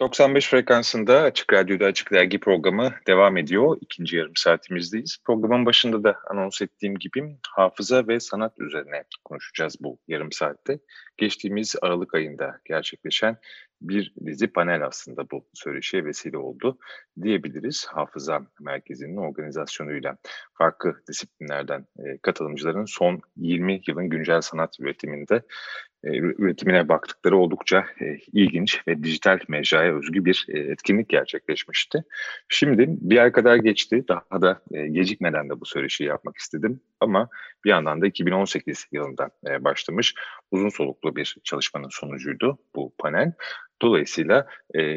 95 frekansında Açık Radyo'da Açık Dergi programı devam ediyor. İkinci yarım saatimizdeyiz. Programın başında da anons ettiğim gibi hafıza ve sanat üzerine konuşacağız bu yarım saatte. Geçtiğimiz Aralık ayında gerçekleşen bir dizi panel aslında bu söyleşiye vesile oldu diyebiliriz. Hafıza Merkezi'nin organizasyonuyla farklı disiplinlerden e, katılımcıların son 20 yılın güncel sanat üretiminde e, üretimine baktıkları oldukça e, ilginç ve dijital mecraya özgü bir e, etkinlik gerçekleşmişti. Şimdi bir ay kadar geçti. Daha da gecikmeden de bu söyleşiyi yapmak istedim. Ama bir yandan da 2018 yılında başlamış uzun soluklu bir çalışmanın sonucuydu bu panel. Dolayısıyla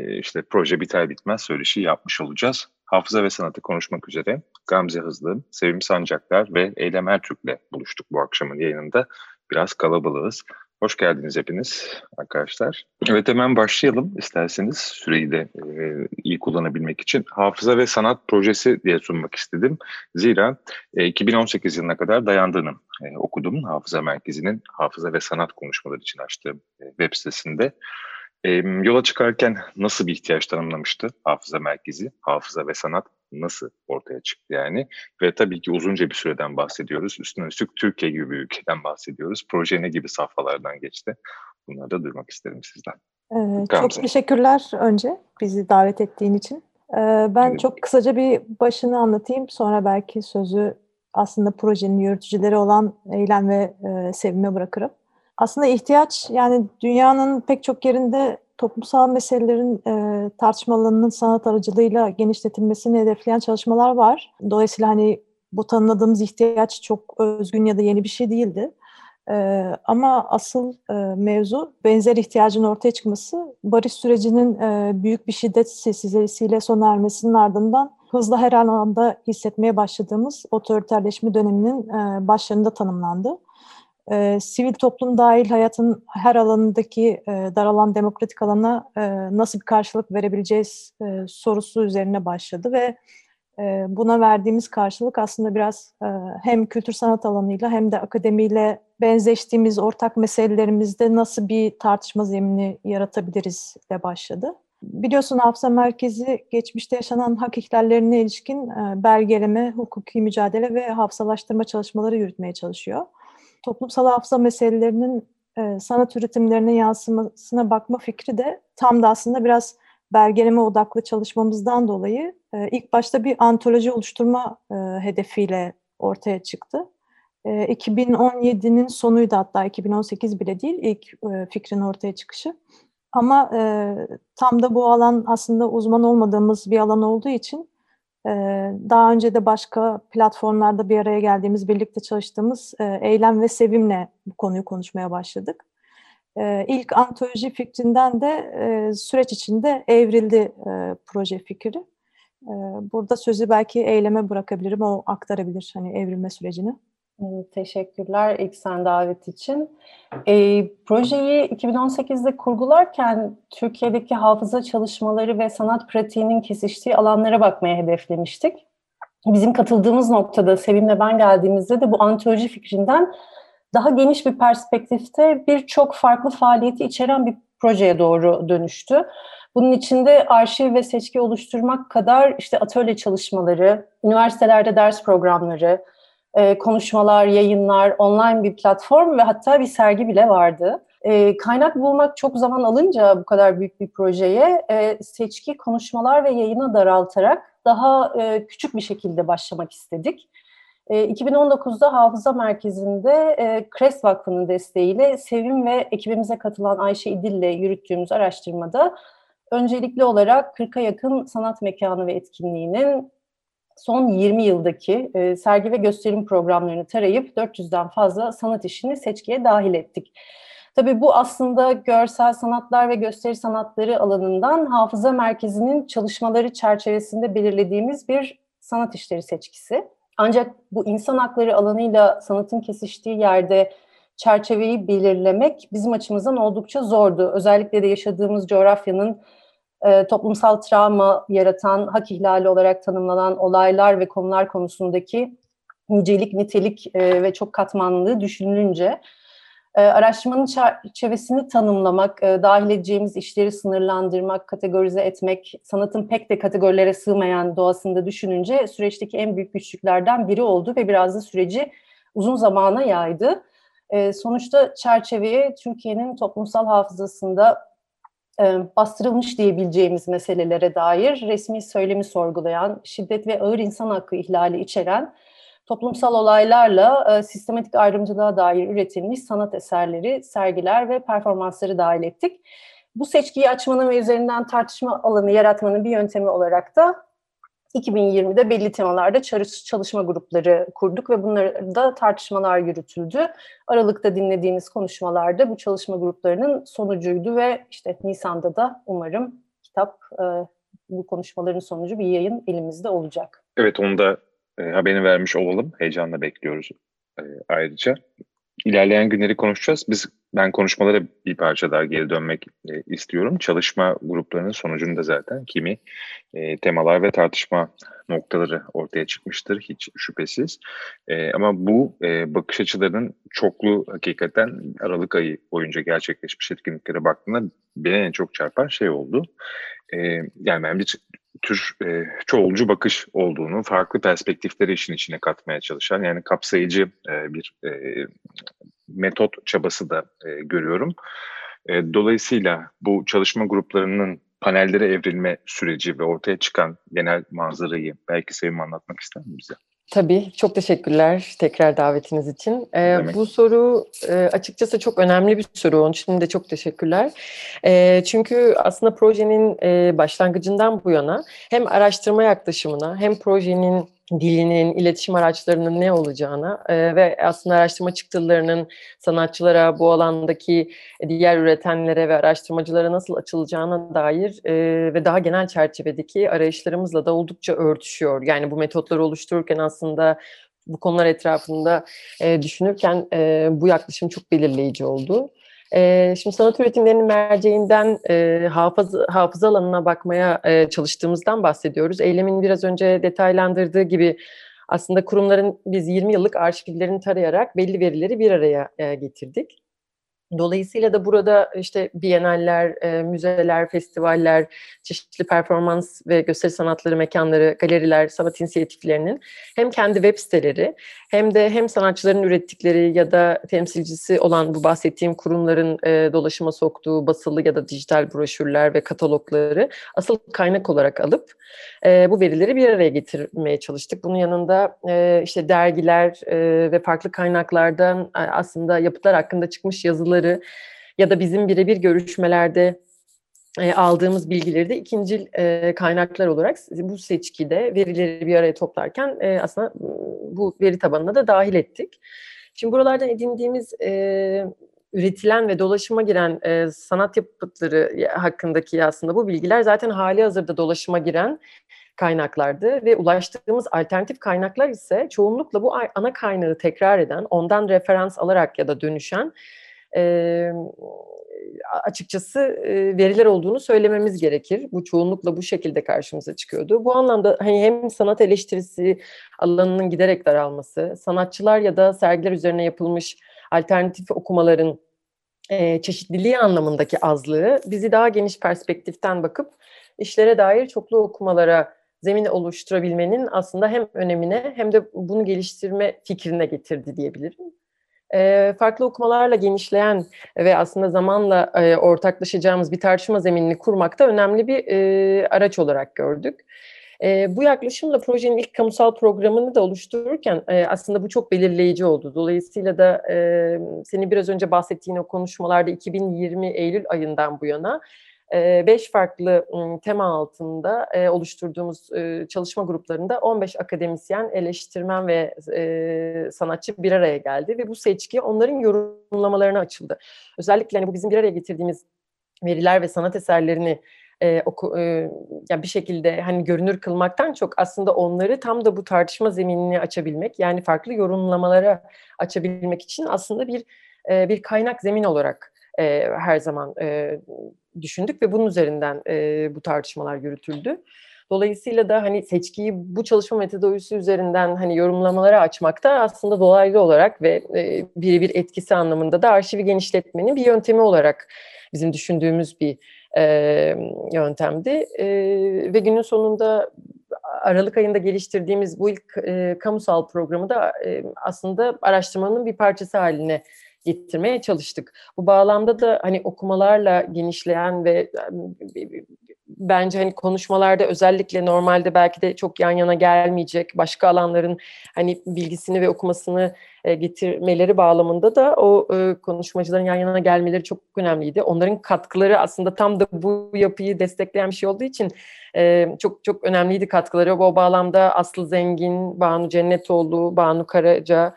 işte proje biter bitmez söyleşi yapmış olacağız. Hafıza ve sanatı konuşmak üzere Gamze Hızlı, Sevim Sancaklar ve Eylem Ertürk'le buluştuk bu akşamın yayınında. Biraz kalabalığız. Hoş geldiniz hepiniz arkadaşlar. Evet hemen başlayalım isterseniz süreyi de e, iyi kullanabilmek için. Hafıza ve sanat projesi diye sunmak istedim. Zira e, 2018 yılına kadar dayandığını e, okudum. Hafıza Merkezi'nin hafıza ve sanat konuşmaları için açtığım e, web sitesinde. E, yola çıkarken nasıl bir ihtiyaç tanımlamıştı hafıza merkezi, hafıza ve sanat nasıl ortaya çıktı yani? Ve tabii ki uzunca bir süreden bahsediyoruz. Üstüne üstlük Türkiye gibi bir ülkeden bahsediyoruz. Proje ne gibi safhalardan geçti? Bunları da duymak isterim sizden. Ee, çok teşekkürler önce bizi davet ettiğin için. Ee, ben evet. çok kısaca bir başını anlatayım. Sonra belki sözü aslında projenin yürütücüleri olan Eylem ve e, Sevim'e bırakırım. Aslında ihtiyaç yani dünyanın pek çok yerinde toplumsal meselelerin e, tartışmalarının sanat aracılığıyla genişletilmesini hedefleyen çalışmalar var. Dolayısıyla hani bu tanımladığımız ihtiyaç çok özgün ya da yeni bir şey değildi. E, ama asıl e, mevzu benzer ihtiyacın ortaya çıkması barış sürecinin e, büyük bir şiddet silsilesiyle sona ermesinin ardından hızla her alanda hissetmeye başladığımız otoriterleşme döneminin e, başlarında tanımlandı e, sivil toplum dahil hayatın her alanındaki e, daralan demokratik alana e, nasıl bir karşılık verebileceğiz e, sorusu üzerine başladı ve e, buna verdiğimiz karşılık aslında biraz e, hem kültür sanat alanıyla hem de akademiyle benzeştiğimiz ortak meselelerimizde nasıl bir tartışma zemini yaratabiliriz de başladı. Biliyorsun Hafıza Merkezi geçmişte yaşanan hak ihlallerine ilişkin belgeleme, hukuki mücadele ve hafızalaştırma çalışmaları yürütmeye çalışıyor toplumsal hafıza meselelerinin e, sanat üretimlerine yansımasına bakma fikri de tam da aslında biraz belgeleme odaklı çalışmamızdan dolayı e, ilk başta bir antoloji oluşturma e, hedefiyle ortaya çıktı. E, 2017'nin sonuydu hatta 2018 bile değil ilk e, fikrin ortaya çıkışı. Ama e, tam da bu alan aslında uzman olmadığımız bir alan olduğu için daha önce de başka platformlarda bir araya geldiğimiz, birlikte çalıştığımız Eylem ve Sevim'le bu konuyu konuşmaya başladık. İlk antoloji fikrinden de süreç içinde evrildi proje fikri. Burada sözü belki Eylem'e bırakabilirim, o aktarabilir hani evrilme sürecini. Teşekkürler ilk sen davet için. E, projeyi 2018'de kurgularken Türkiye'deki hafıza çalışmaları ve sanat pratiğinin kesiştiği alanlara bakmaya hedeflemiştik. Bizim katıldığımız noktada Sevim'le ben geldiğimizde de bu antoloji fikrinden daha geniş bir perspektifte birçok farklı faaliyeti içeren bir projeye doğru dönüştü. Bunun içinde arşiv ve seçki oluşturmak kadar işte atölye çalışmaları, üniversitelerde ders programları, e, konuşmalar, yayınlar, online bir platform ve hatta bir sergi bile vardı. E, kaynak bulmak çok zaman alınca bu kadar büyük bir projeye e, seçki, konuşmalar ve yayına daraltarak daha e, küçük bir şekilde başlamak istedik. E, 2019'da Hafıza Merkezi'nde e, Kres Vakfı'nın desteğiyle Sevim ve ekibimize katılan Ayşe İdil'le yürüttüğümüz araştırmada öncelikli olarak 40'a yakın sanat mekanı ve etkinliğinin son 20 yıldaki e, sergi ve gösterim programlarını tarayıp 400'den fazla sanat işini seçkiye dahil ettik. Tabii bu aslında görsel sanatlar ve gösteri sanatları alanından hafıza merkezinin çalışmaları çerçevesinde belirlediğimiz bir sanat işleri seçkisi. Ancak bu insan hakları alanıyla sanatın kesiştiği yerde çerçeveyi belirlemek bizim açımızdan oldukça zordu. Özellikle de yaşadığımız coğrafyanın e, toplumsal travma yaratan, hak ihlali olarak tanımlanan olaylar ve konular konusundaki nicelik, nitelik e, ve çok katmanlılığı düşünülünce e, araştırmanın çerçevesini tanımlamak, e, dahil edeceğimiz işleri sınırlandırmak, kategorize etmek, sanatın pek de kategorilere sığmayan doğasında düşününce süreçteki en büyük güçlüklerden biri oldu ve biraz da süreci uzun zamana yaydı. Sonuçta çerçeveye Türkiye'nin toplumsal hafızasında bastırılmış diyebileceğimiz meselelere dair resmi söylemi sorgulayan, şiddet ve ağır insan hakkı ihlali içeren toplumsal olaylarla e, sistematik ayrımcılığa dair üretilmiş sanat eserleri, sergiler ve performansları dahil ettik. Bu seçkiyi açmanın ve üzerinden tartışma alanı yaratmanın bir yöntemi olarak da 2020'de belli temalarda çalışma grupları kurduk ve bunlarda tartışmalar yürütüldü. Aralıkta dinlediğiniz konuşmalarda bu çalışma gruplarının sonucuydu ve işte Nisan'da da umarım kitap e, bu konuşmaların sonucu bir yayın elimizde olacak. Evet onu da e, haberini vermiş olalım. Heyecanla bekliyoruz e, ayrıca. İlerleyen günleri konuşacağız. Biz ben konuşmalara bir parça daha geri dönmek e, istiyorum. Çalışma gruplarının sonucunda zaten kimi e, temalar ve tartışma noktaları ortaya çıkmıştır hiç şüphesiz. E, ama bu e, bakış açılarının çoklu hakikaten Aralık ayı boyunca gerçekleşmiş etkinliklere baktığında beni en çok çarpan şey oldu. E, yani ben bir tür e, çoğulcu bakış olduğunu, farklı perspektifleri işin içine katmaya çalışan yani kapsayıcı e, bir e, metot çabası da e, görüyorum. E, dolayısıyla bu çalışma gruplarının panellere evrilme süreci ve ortaya çıkan genel manzarayı belki Sevim anlatmak ister mi bize? Tabii, çok teşekkürler tekrar davetiniz için. Ee, bu soru e, açıkçası çok önemli bir soru. Onun için de çok teşekkürler. E, çünkü aslında projenin e, başlangıcından bu yana hem araştırma yaklaşımına hem projenin dilinin, iletişim araçlarının ne olacağına e, ve aslında araştırma çıktılarının sanatçılara, bu alandaki diğer üretenlere ve araştırmacılara nasıl açılacağına dair e, ve daha genel çerçevedeki arayışlarımızla da oldukça örtüşüyor. Yani bu metotları oluştururken aslında bu konular etrafında e, düşünürken e, bu yaklaşım çok belirleyici oldu. E, şimdi sanat üretimlerinin merceğinden e, hafıza, hafıza alanına bakmaya e, çalıştığımızdan bahsediyoruz. Eylemin biraz önce detaylandırdığı gibi aslında kurumların biz 20 yıllık arşivlerini tarayarak belli verileri bir araya e, getirdik. Dolayısıyla da burada işte biyenaller, e, müzeler, festivaller, çeşitli performans ve gösteri sanatları mekanları, galeriler, sanat inisiyatiflerinin hem kendi web siteleri hem de hem sanatçıların ürettikleri ya da temsilcisi olan bu bahsettiğim kurumların e, dolaşıma soktuğu basılı ya da dijital broşürler ve katalogları asıl kaynak olarak alıp e, bu verileri bir araya getirmeye çalıştık. Bunun yanında e, işte dergiler e, ve farklı kaynaklardan aslında yapıtlar hakkında çıkmış yazıları ya da bizim birebir görüşmelerde e, aldığımız bilgileri de ikinci e, kaynaklar olarak bu seçkide verileri bir araya toplarken e, aslında bu veri tabanına da dahil ettik. Şimdi buralardan edindiğimiz e, üretilen ve dolaşıma giren e, sanat yapıtları hakkındaki aslında bu bilgiler zaten hali hazırda dolaşıma giren kaynaklardı ve ulaştığımız alternatif kaynaklar ise çoğunlukla bu ana kaynağı tekrar eden, ondan referans alarak ya da dönüşen e, açıkçası e, veriler olduğunu söylememiz gerekir. Bu çoğunlukla bu şekilde karşımıza çıkıyordu. Bu anlamda hani hem sanat eleştirisi alanının giderek daralması, sanatçılar ya da sergiler üzerine yapılmış alternatif okumaların e, çeşitliliği anlamındaki azlığı bizi daha geniş perspektiften bakıp işlere dair çoklu okumalara zemin oluşturabilmenin aslında hem önemine hem de bunu geliştirme fikrine getirdi diyebilirim. E, farklı okumalarla genişleyen ve aslında zamanla e, ortaklaşacağımız bir tartışma zeminini kurmakta önemli bir e, araç olarak gördük. E, bu yaklaşımla projenin ilk kamusal programını da oluştururken aslında bu çok belirleyici oldu. Dolayısıyla da senin biraz önce bahsettiğin o konuşmalarda 2020 Eylül ayından bu yana beş farklı tema altında oluşturduğumuz çalışma gruplarında 15 akademisyen, eleştirmen ve sanatçı bir araya geldi ve bu seçki onların yorumlamalarına açıldı. Özellikle hani bu bizim bir araya getirdiğimiz veriler ve sanat eserlerini e, oku, e, yani bir şekilde hani görünür kılmaktan çok aslında onları tam da bu tartışma zeminini açabilmek yani farklı yorumlamalara açabilmek için aslında bir e, bir kaynak zemin olarak e, her zaman e, düşündük ve bunun üzerinden e, bu tartışmalar yürütüldü. Dolayısıyla da hani seçkiyi bu çalışma metodolojisi üzerinden hani yorumlamalara açmakta aslında dolaylı olarak ve e, birebir etkisi anlamında da arşivi genişletmenin bir yöntemi olarak bizim düşündüğümüz bir e, yöntemdi. E, ve günün sonunda Aralık ayında geliştirdiğimiz bu ilk e, kamusal programı da e, aslında araştırmanın bir parçası haline getirmeye çalıştık. Bu bağlamda da hani okumalarla genişleyen ve bence hani konuşmalarda özellikle normalde belki de çok yan yana gelmeyecek başka alanların hani bilgisini ve okumasını getirmeleri bağlamında da o konuşmacıların yan yana gelmeleri çok önemliydi. Onların katkıları aslında tam da bu yapıyı destekleyen bir şey olduğu için çok çok önemliydi katkıları. O bağlamda Aslı Zengin, Banu Cennetoğlu, Banu Karaca,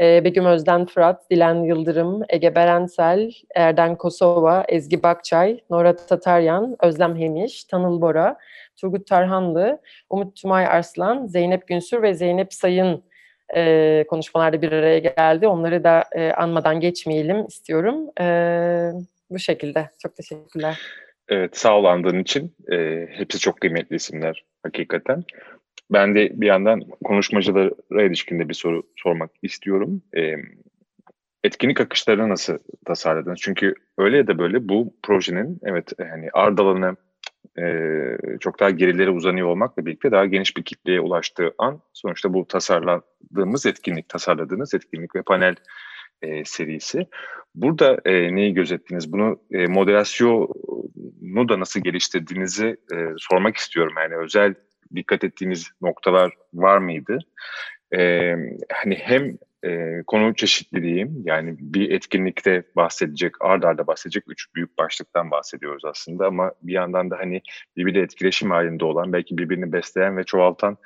e, Begüm Özden Fırat, Dilan Yıldırım, Ege Berensel, Erden Kosova, Ezgi Bakçay, Nora Tataryan, Özlem Hemiş, Tanıl Bora, Turgut Tarhanlı, Umut Tümay Arslan, Zeynep Günsür ve Zeynep Sayın e, konuşmalarda bir araya geldi. Onları da e, anmadan geçmeyelim istiyorum. E, bu şekilde. Çok teşekkürler. Evet, sağ ol için. E, hepsi çok kıymetli isimler hakikaten. Ben de bir yandan konuşmacılara ilişkinde bir soru sormak istiyorum. E, etkinlik akışlarını nasıl tasarladınız? Çünkü öyle ya da böyle bu projenin evet hani ardalanı e, çok daha gerilere uzanıyor olmakla birlikte daha geniş bir kitleye ulaştığı an sonuçta bu tasarladığımız etkinlik, tasarladığınız etkinlik ve panel e, serisi. Burada e, neyi gözettiniz? Bunu e, moderasyonu da nasıl geliştirdiğinizi e, sormak istiyorum. Yani özel dikkat ettiğiniz noktalar var mıydı? Ee, hani hem e, konu çeşitliliği yani bir etkinlikte bahsedecek, ard arda bahsedecek üç büyük başlıktan bahsediyoruz aslında ama bir yandan da hani birbiriyle etkileşim halinde olan, belki birbirini besleyen ve çoğaltan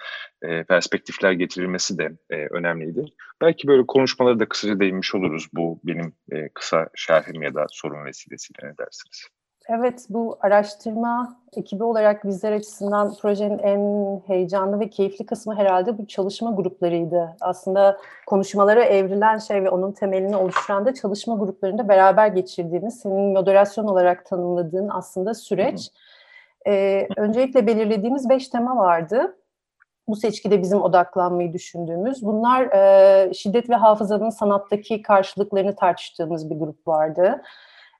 e, perspektifler getirilmesi de e, önemliydi. Belki böyle konuşmaları da kısaca değinmiş oluruz bu benim e, kısa şerhim ya da sorun vesilesiyle ne dersiniz? Evet, bu araştırma ekibi olarak bizler açısından projenin en heyecanlı ve keyifli kısmı herhalde bu çalışma gruplarıydı. Aslında konuşmalara evrilen şey ve onun temelini oluşturan da çalışma gruplarında beraber geçirdiğimiz, senin moderasyon olarak tanımladığın aslında süreç. Ee, öncelikle belirlediğimiz beş tema vardı. Bu seçkide bizim odaklanmayı düşündüğümüz. Bunlar e, şiddet ve hafızanın sanattaki karşılıklarını tartıştığımız bir grup vardı.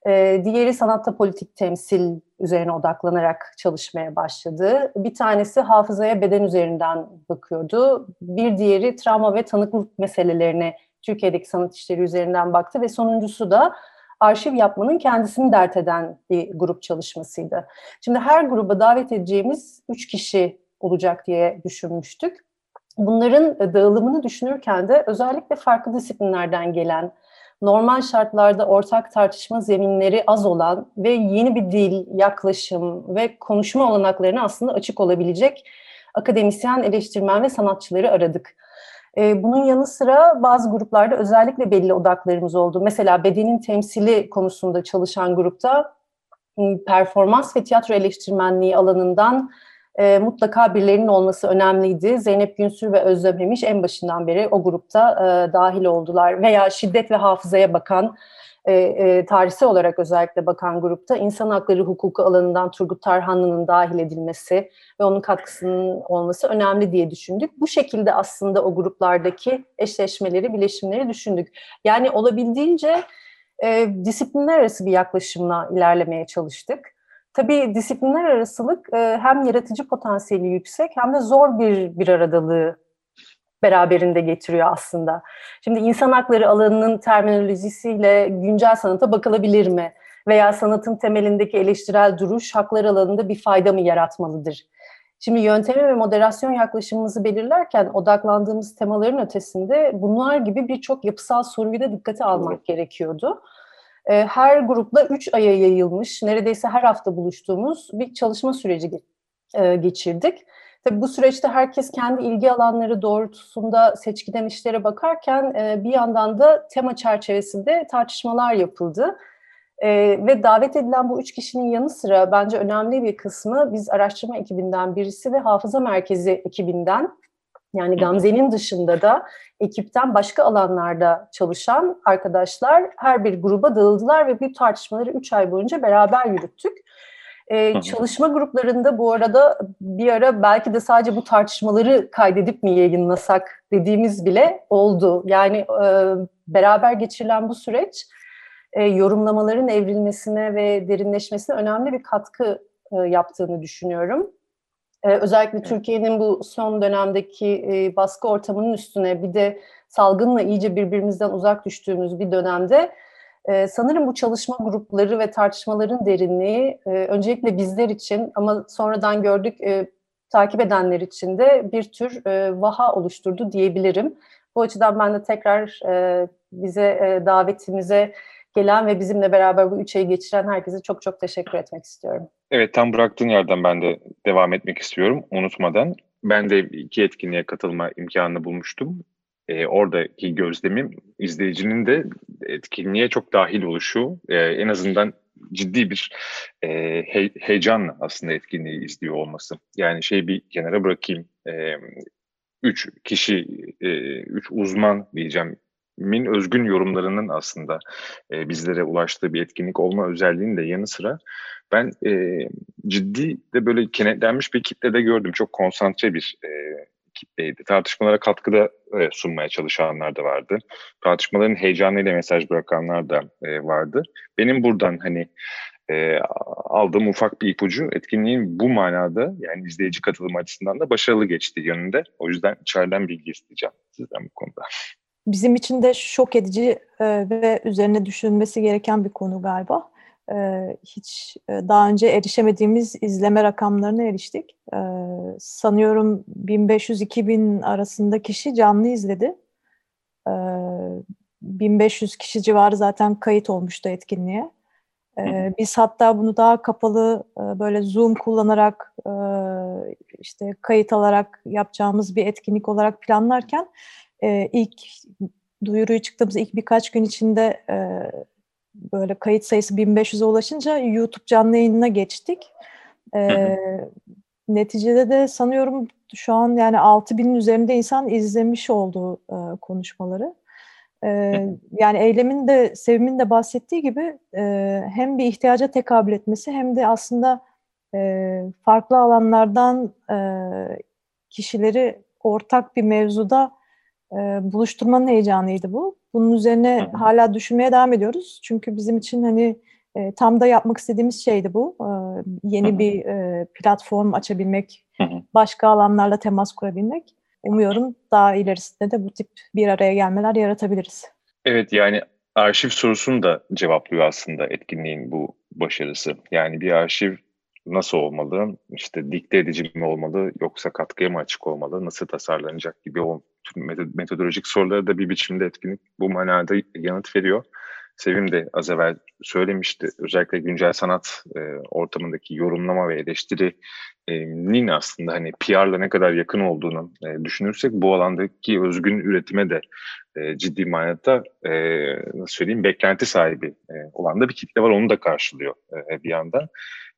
E, diğeri sanatta politik temsil üzerine odaklanarak çalışmaya başladı. Bir tanesi hafızaya beden üzerinden bakıyordu. Bir diğeri travma ve tanıklık meselelerine Türkiye'deki sanat işleri üzerinden baktı ve sonuncusu da arşiv yapmanın kendisini dert eden bir grup çalışmasıydı. Şimdi her gruba davet edeceğimiz üç kişi olacak diye düşünmüştük. Bunların dağılımını düşünürken de özellikle farklı disiplinlerden gelen, normal şartlarda ortak tartışma zeminleri az olan ve yeni bir dil, yaklaşım ve konuşma olanaklarına aslında açık olabilecek akademisyen, eleştirmen ve sanatçıları aradık. Ee, bunun yanı sıra bazı gruplarda özellikle belli odaklarımız oldu. Mesela bedenin temsili konusunda çalışan grupta ıı, performans ve tiyatro eleştirmenliği alanından e, mutlaka birilerinin olması önemliydi. Zeynep Günsür ve Özlem Hemiş en başından beri o grupta e, dahil oldular. Veya şiddet ve hafızaya bakan, e, e, tarihsel olarak özellikle bakan grupta insan hakları hukuku alanından Turgut Tarhanlı'nın dahil edilmesi ve onun katkısının olması önemli diye düşündük. Bu şekilde aslında o gruplardaki eşleşmeleri, bileşimleri düşündük. Yani olabildiğince e, disiplinler arası bir yaklaşımla ilerlemeye çalıştık. Tabii disiplinler arasılık e, hem yaratıcı potansiyeli yüksek hem de zor bir bir aradalığı beraberinde getiriyor aslında. Şimdi insan hakları alanının terminolojisiyle güncel sanata bakılabilir mi? Veya sanatın temelindeki eleştirel duruş haklar alanında bir fayda mı yaratmalıdır? Şimdi yöntemi ve moderasyon yaklaşımımızı belirlerken odaklandığımız temaların ötesinde bunlar gibi birçok yapısal soruyu da dikkate almak gerekiyordu. Ee, her grupla üç aya yayılmış, neredeyse her hafta buluştuğumuz bir çalışma süreci e, geçirdik. Tabii bu süreçte herkes kendi ilgi alanları doğrultusunda seçkiden işlere bakarken e, bir yandan da tema çerçevesinde tartışmalar yapıldı. E, ve davet edilen bu üç kişinin yanı sıra bence önemli bir kısmı biz araştırma ekibinden birisi ve hafıza merkezi ekibinden yani Gamze'nin dışında da ekipten başka alanlarda çalışan arkadaşlar her bir gruba dağıldılar ve bu tartışmaları üç ay boyunca beraber yürüttük. Ee, çalışma gruplarında bu arada bir ara belki de sadece bu tartışmaları kaydedip mi yayınlasak dediğimiz bile oldu. Yani e, beraber geçirilen bu süreç e, yorumlamaların evrilmesine ve derinleşmesine önemli bir katkı e, yaptığını düşünüyorum. E, özellikle Türkiye'nin bu son dönemdeki e, baskı ortamının üstüne bir de salgınla iyice birbirimizden uzak düştüğümüz bir dönemde e, sanırım bu çalışma grupları ve tartışmaların derinliği e, öncelikle bizler için ama sonradan gördük takip edenler için de bir tür vaha oluşturdu diyebilirim. Bu açıdan ben de tekrar bize davetimize gelen ve bizimle beraber bu üç ayı geçiren herkese çok çok teşekkür etmek istiyorum. Evet tam bıraktığın yerden ben de devam etmek istiyorum unutmadan. Ben de iki etkinliğe katılma imkanını bulmuştum. Ee, oradaki gözlemim izleyicinin de etkinliğe çok dahil oluşu e, en azından ciddi bir e, he, heyecanla aslında etkinliği izliyor olması. Yani şey bir kenara bırakayım. E, üç kişi, e, üç uzman diyeceğim min özgün yorumlarının aslında e, bizlere ulaştığı bir etkinlik olma özelliğinin de yanı sıra ben e, ciddi de böyle kenetlenmiş bir kitlede gördüm. Çok konsantre bir e, kitleydi. Tartışmalara katkıda e, sunmaya çalışanlar da vardı. Tartışmaların heyecanıyla mesaj bırakanlar da e, vardı. Benim buradan hani e, aldığım ufak bir ipucu etkinliğin bu manada yani izleyici katılım açısından da başarılı geçti yönünde. O yüzden içeriden bilgi isteyeceğim sizden bu konuda bizim için de şok edici e, ve üzerine düşünmesi gereken bir konu galiba. E, hiç e, daha önce erişemediğimiz izleme rakamlarına eriştik. E, sanıyorum 1500-2000 arasında kişi canlı izledi. E, 1500 kişi civarı zaten kayıt olmuştu etkinliğe. Ee, biz hatta bunu daha kapalı e, böyle Zoom kullanarak e, işte kayıt alarak yapacağımız bir etkinlik olarak planlarken e, ilk duyuruyu çıktığımız ilk birkaç gün içinde e, böyle kayıt sayısı 1500'e ulaşınca YouTube canlı yayınına geçtik. E, neticede de sanıyorum şu an yani 6000'in üzerinde insan izlemiş olduğu e, konuşmaları. E, yani eylemin de Sevim'in de bahsettiği gibi e, hem bir ihtiyaca tekabül etmesi hem de aslında e, farklı alanlardan e, kişileri ortak bir mevzuda e, buluşturmanın heyecanıydı bu. Bunun üzerine Hı. hala düşünmeye devam ediyoruz. Çünkü bizim için hani e, tam da yapmak istediğimiz şeydi bu. E, yeni Hı. bir e, platform açabilmek, Hı. başka alanlarla temas kurabilmek. Umuyorum daha ilerisinde de bu tip bir araya gelmeler yaratabiliriz. Evet yani arşiv sorusunu da cevaplıyor aslında etkinliğin bu başarısı. Yani bir arşiv nasıl olmalı, işte dikte edici mi olmalı yoksa katkıya mı açık olmalı, nasıl tasarlanacak gibi metodolojik sorulara da bir biçimde etkinlik bu manada yanıt veriyor. Sevim de az evvel söylemişti. Özellikle güncel sanat e, ortamındaki yorumlama ve eleştirinin aslında hani PR'la ne kadar yakın olduğunu e, düşünürsek bu alandaki özgün üretime de e, ciddi manada e, nasıl söyleyeyim beklenti sahibi e, olan da bir kitle var. Onu da karşılıyor e, bir yandan.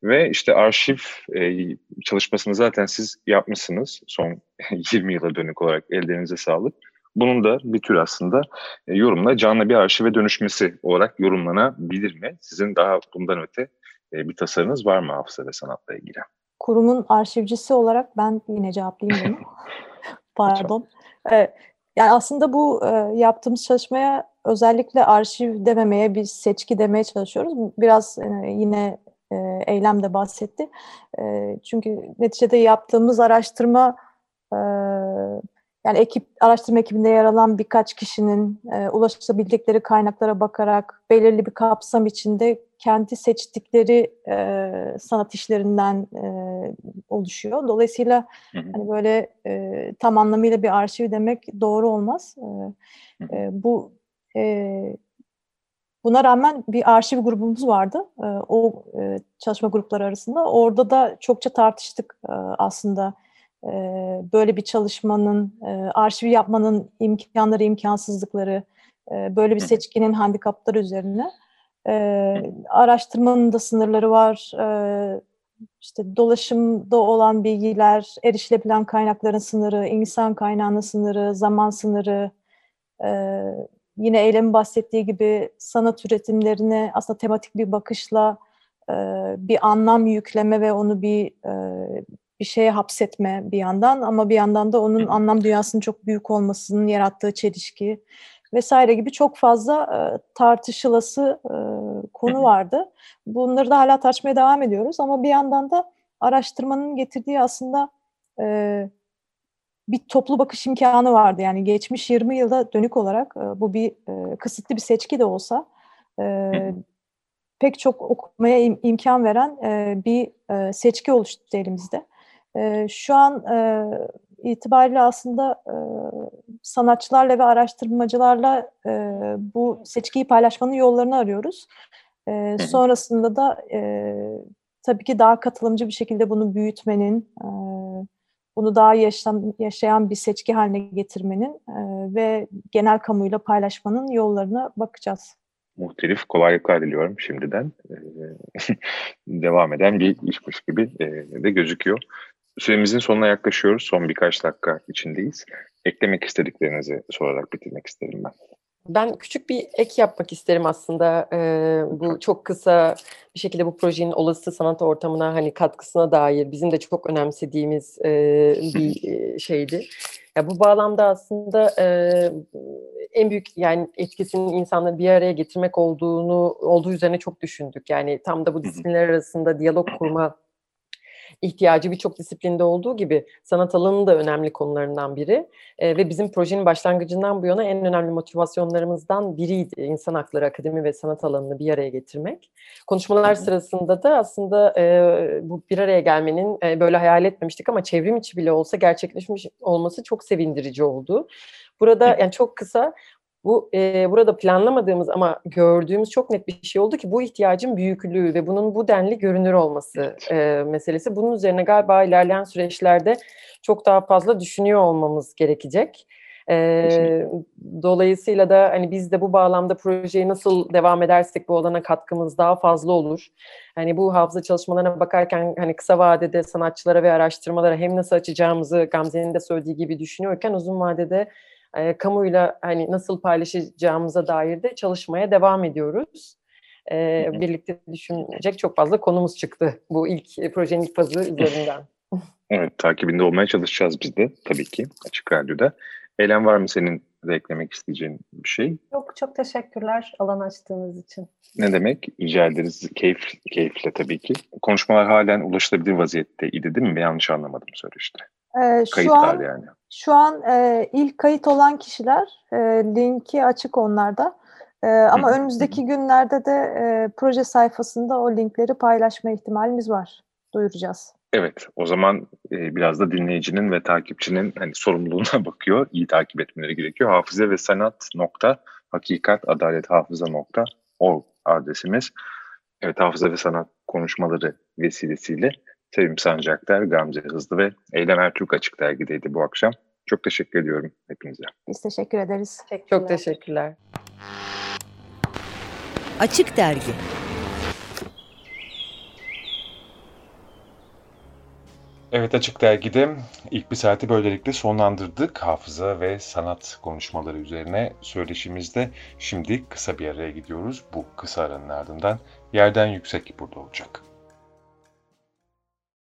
Ve işte arşiv e, çalışmasını zaten siz yapmışsınız son 20 yıla dönük olarak ellerinize sağlık. Bunun da bir tür aslında e, yorumla canlı bir arşive dönüşmesi olarak yorumlanabilir mi? Sizin daha bundan öte e, bir tasarınız var mı hafıza ve sanatla ilgili? Kurumun arşivcisi olarak ben yine cevaplayayım bunu. Pardon. Evet. Yani aslında bu e, yaptığımız çalışmaya özellikle arşiv dememeye, bir seçki demeye çalışıyoruz. Biraz e, yine e, Eylem de bahsetti. E, çünkü neticede yaptığımız araştırma e, yani ekip araştırma ekibinde yer alan birkaç kişinin e, ulaşabildikleri kaynaklara bakarak belirli bir kapsam içinde kendi seçtikleri e, sanat işlerinden e, oluşuyor. Dolayısıyla hı hı. hani böyle e, tam anlamıyla bir arşiv demek doğru olmaz. E, e, bu e, Buna rağmen bir arşiv grubumuz vardı. E, o e, çalışma grupları arasında. Orada da çokça tartıştık e, aslında. Böyle bir çalışmanın, arşiv yapmanın imkanları, imkansızlıkları, böyle bir seçkinin handikapları üzerine. E, araştırmanın da sınırları var. E, işte dolaşımda olan bilgiler, erişilebilen kaynakların sınırı, insan kaynağının sınırı, zaman sınırı, e, yine Eylem'in bahsettiği gibi sanat üretimlerine aslında tematik bir bakışla e, bir anlam yükleme ve onu bir e, bir şeye hapsetme bir yandan ama bir yandan da onun anlam dünyasının çok büyük olmasının yarattığı çelişki vesaire gibi çok fazla e, tartışılası e, konu vardı. Bunları da hala tartışmaya devam ediyoruz ama bir yandan da araştırmanın getirdiği aslında e, bir toplu bakış imkanı vardı. Yani geçmiş 20 yılda dönük olarak e, bu bir e, kısıtlı bir seçki de olsa e, pek çok okumaya im, imkan veren e, bir e, seçki oluştu elimizde. E, şu an e, itibariyle aslında e, sanatçılarla ve araştırmacılarla e, bu seçkiyi paylaşmanın yollarını arıyoruz. E, sonrasında da e, tabii ki daha katılımcı bir şekilde bunu büyütmenin, e, bunu daha yaşayan, yaşayan bir seçki haline getirmenin e, ve genel kamuyla paylaşmanın yollarına bakacağız. Muhtelif kolaylıklar diliyorum şimdiden. Ee, devam eden bir işmiş gibi e, de gözüküyor. Süremizin sonuna yaklaşıyoruz. Son birkaç dakika içindeyiz. Eklemek istediklerinizi sorarak bitirmek isterim ben. Ben küçük bir ek yapmak isterim aslında. Ee, bu çok kısa bir şekilde bu projenin olası sanat ortamına hani katkısına dair bizim de çok önemsediğimiz e, bir şeydi. Ya bu bağlamda aslında e, en büyük yani etkisinin insanları bir araya getirmek olduğunu olduğu üzerine çok düşündük. Yani tam da bu disiplinler arasında diyalog kurma ihtiyacı birçok disiplinde olduğu gibi sanat alanının da önemli konularından biri. E, ve bizim projenin başlangıcından bu yana en önemli motivasyonlarımızdan biriydi insan hakları akademi ve sanat alanını bir araya getirmek. Konuşmalar sırasında da aslında e, bu bir araya gelmenin e, böyle hayal etmemiştik ama çevrim içi bile olsa gerçekleşmiş olması çok sevindirici oldu. Burada yani çok kısa bu e, burada planlamadığımız ama gördüğümüz çok net bir şey oldu ki bu ihtiyacın büyüklüğü ve bunun bu denli görünür olması e, meselesi. Bunun üzerine galiba ilerleyen süreçlerde çok daha fazla düşünüyor olmamız gerekecek. E, dolayısıyla da hani biz de bu bağlamda projeyi nasıl devam edersek bu alana katkımız daha fazla olur. Hani bu hafıza çalışmalarına bakarken hani kısa vadede sanatçılara ve araştırmalara hem nasıl açacağımızı Gamze'nin de söylediği gibi düşünüyorken uzun vadede e, kamuyla hani nasıl paylaşacağımıza dair de çalışmaya devam ediyoruz. E, birlikte düşünecek çok fazla konumuz çıktı bu ilk projenin ilk fazı üzerinden. evet, takibinde olmaya çalışacağız biz de tabii ki Açık Radyo'da. Elen var mı senin de eklemek isteyeceğin bir şey? Yok, çok teşekkürler alan açtığınız için. Ne demek? Rica ederiz. Keyif, keyifle tabii ki. Konuşmalar halen ulaşılabilir vaziyette idi değil mi? Yanlış anlamadım işte. Ee, şu an, yani. Şu an e, ilk kayıt olan kişiler e, linki açık onlarda. E, ama önümüzdeki günlerde de e, proje sayfasında o linkleri paylaşma ihtimalimiz var. Duyuracağız. Evet, o zaman e, biraz da dinleyicinin ve takipçinin hani sorumluluğuna bakıyor. İyi takip etmeleri gerekiyor. Hafıza ve sanat nokta hakikat adalet hafıza nokta org adresimiz. Evet, hafıza ve sanat konuşmaları vesilesiyle Sevim Sancaktar, Gamze Hızlı ve Eylem Ertürk Açık Dergi'deydi bu akşam. Çok teşekkür ediyorum hepinize. Biz teşekkür ederiz. Teşekkürler. Çok teşekkürler. Açık Dergi Evet Açık Dergi'de ilk bir saati böylelikle sonlandırdık. Hafıza ve sanat konuşmaları üzerine söyleşimizde şimdi kısa bir araya gidiyoruz. Bu kısa aranın ardından yerden yüksek burada olacak.